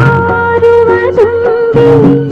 ಹಾರುವ ತುಂಬಿ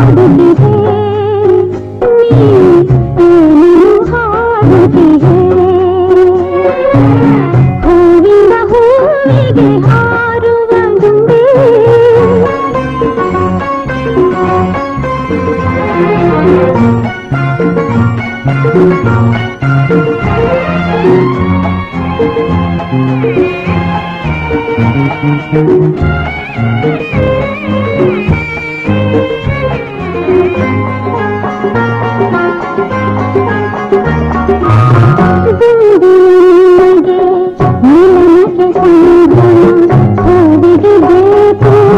हारती है मेरी हारती है गोविंद होएगे हारुव ದುಂಬೆ Thank you. Oh.